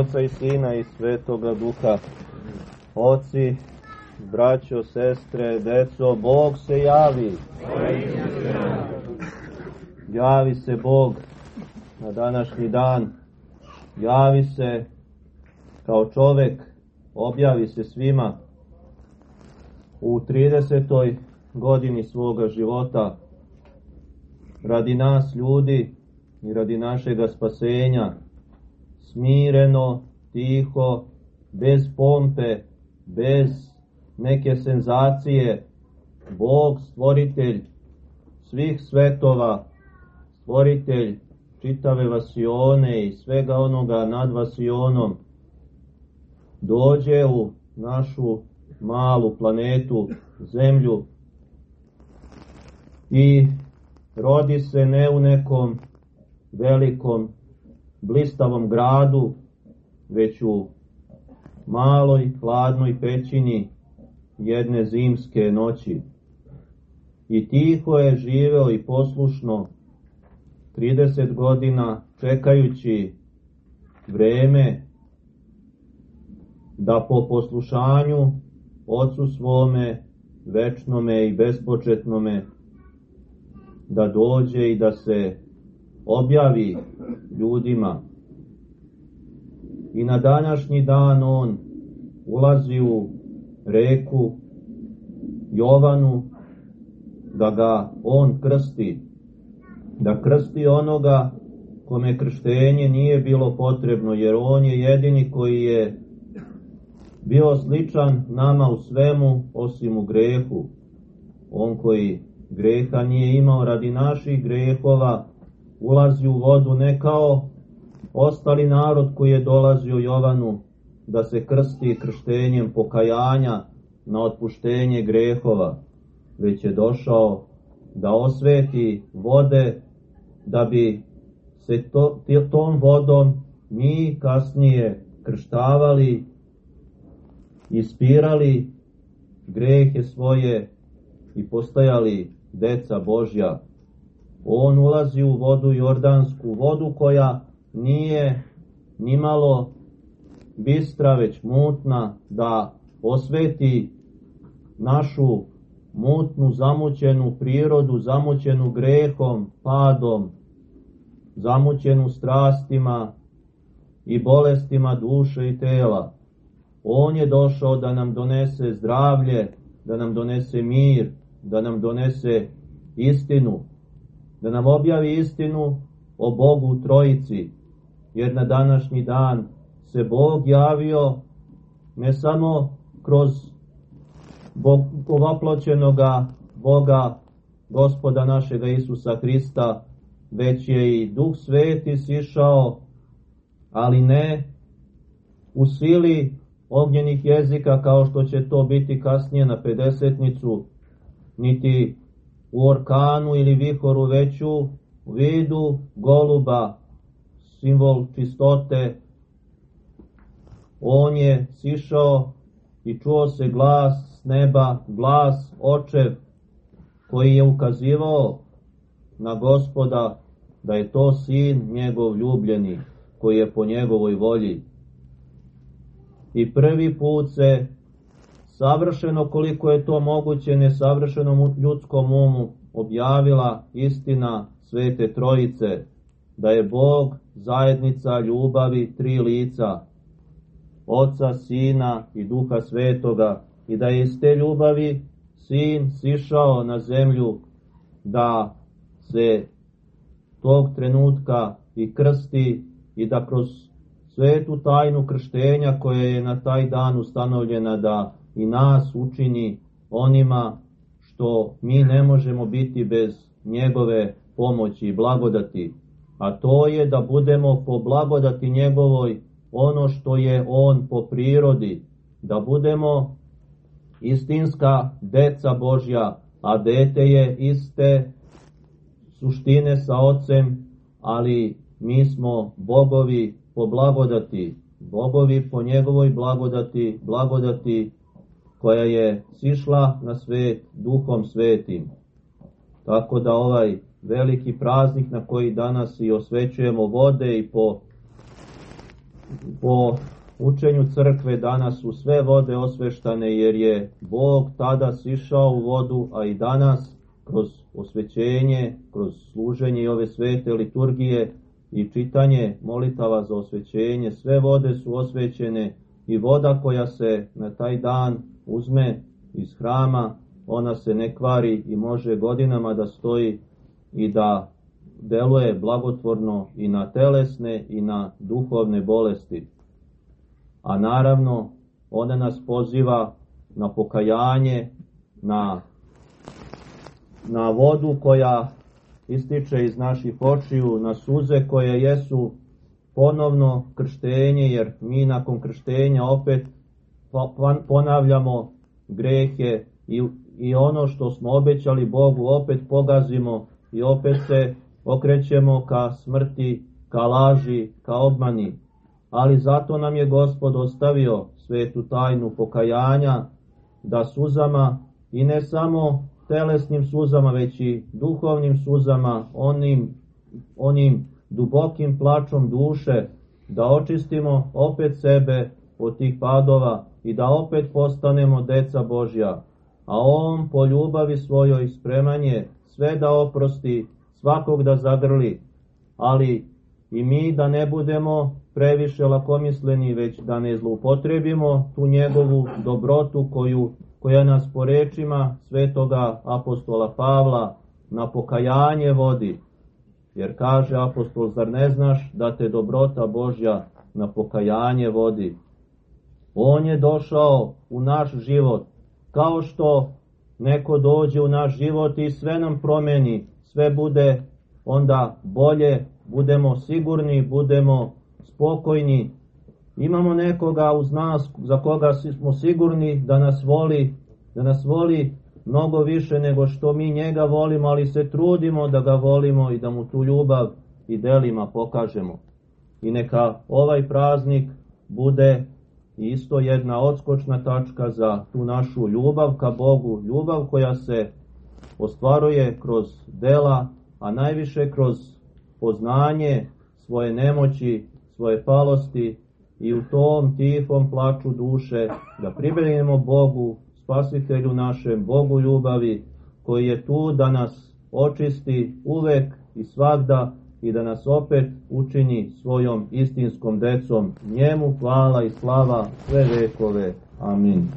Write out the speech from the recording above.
Oca i Sina i Svetoga Duha. Oci, braćo, sestre, deco, Bog se javi. Javi se Bog na današnji dan. Javi se kao čovek, objavi se svima u 30. godini svoga života radi nas ljudi i radi našega spasenja smireno, tiho, bez pompe, bez neke senzacije, Bog stvoritelj svih svetova, stvoritelj čitave vasione i svega onoga nad vasionom, dođe u našu malu planetu, zemlju i rodi se ne u nekom velikom blistavom gradu, već u maloj hladnoj pećini jedne zimske noći. I tiho je živeo i poslušno 30 godina čekajući vreme da po poslušanju ocu svome, večnome i bespočetnome, da dođe i da se objavi ljudima. I na današnji dan on ulazi u reku Jovanu da ga on krsti, da krsti onoga kome krštenje nije bilo potrebno, jer on je jedini koji je bio sličan nama u svemu osim u grehu. On koji greha nije imao radi naših grehova, ulazi u vodu ne kao ostali narod koji je dolazio Jovanu da se krsti krštenjem pokajanja na otpuštenje grehova, već je došao da osveti vode da bi se to, tom vodom mi kasnije krštavali, ispirali grehe svoje i postajali deca Božja on ulazi u vodu Jordansku, vodu koja nije nimalo bistra, već mutna, da osveti našu mutnu, zamućenu prirodu, zamućenu grehom, padom, zamućenu strastima i bolestima duše i tela. On je došao da nam donese zdravlje, da nam donese mir, da nam donese istinu, da nam objavi istinu o Bogu Trojici, jer na današnji dan se Bog javio ne samo kroz ovaploćenoga Boga, gospoda našega Isusa Hrista, već je i Duh Sveti sišao, ali ne u sili ognjenih jezika kao što će to biti kasnije na pedesetnicu, niti u orkanu ili vihoru veću u vidu goluba, simbol čistote. On je sišao i čuo se glas s neba, glas očev, koji je ukazivao na gospoda da je to sin njegov ljubljeni, koji je po njegovoj volji. I prvi put se savršeno koliko je to moguće nesavršenom ljudskom umu objavila istina Svete Trojice, da je Bog zajednica ljubavi tri lica, Oca, Sina i Duha Svetoga, i da je iz te ljubavi Sin sišao na zemlju da se tog trenutka i krsti i da kroz svetu tajnu krštenja koja je na taj dan ustanovljena da i nas učini onima što mi ne možemo biti bez njegove pomoći i blagodati, a to je da budemo po blagodati njegovoj ono što je on po prirodi, da budemo istinska deca Božja, a dete je iste suštine sa ocem, ali mi smo bogovi po blagodati, bogovi po njegovoj blagodati, blagodati koja je sišla na svet duhom svetim. Tako da ovaj veliki praznik na koji danas i osvećujemo vode i po po učenju crkve danas su sve vode osveštane jer je Bog tada sišao u vodu, a i danas kroz osvećenje, kroz služenje i ove svete liturgije i čitanje molitava za osvećenje, sve vode su osvećene i voda koja se na taj dan uzme iz hrama, ona se ne kvari i može godinama da stoji i da deluje blagotvorno i na telesne i na duhovne bolesti. A naravno, ona nas poziva na pokajanje, na, na vodu koja ističe iz naših očiju, na suze koje jesu ponovno krštenje, jer mi nakon krštenja opet ponavljamo grehe i, i ono što smo obećali Bogu opet pogazimo i opet se okrećemo ka smrti, ka laži, ka obmani. Ali zato nam je Gospod ostavio svetu tajnu pokajanja, da suzama i ne samo telesnim suzama, već i duhovnim suzama, onim, onim dubokim plačom duše, da očistimo opet sebe od tih padova i da opet postanemo deca Božja. A On po ljubavi svojoj spremanje sve da oprosti, svakog da zagrli, ali i mi da ne budemo previše lakomisleni, već da ne zloupotrebimo tu njegovu dobrotu koju, koja nas po rečima svetoga apostola Pavla na pokajanje vodi. Jer kaže apostol, zar ne znaš da te dobrota Božja na pokajanje vodi? On je došao u naš život, kao što neko dođe u naš život i sve nam promeni, sve bude onda bolje, budemo sigurni, budemo spokojni. Imamo nekoga uz nas za koga smo sigurni da nas voli, da nas voli mnogo više nego što mi njega volimo, ali se trudimo da ga volimo i da mu tu ljubav i delima pokažemo. I neka ovaj praznik bude isto jedna odskočna tačka za tu našu ljubav ka Bogu, ljubav koja se ostvaruje kroz dela, a najviše kroz poznanje svoje nemoći, svoje palosti i u tom tihom plaču duše da pribegnemo Bogu, spasitelju našem, Bogu ljubavi, koji je tu da nas očisti uvek i svakda i da nas opet učini svojom istinskom decom. Njemu hvala i slava sve vekove. Amin.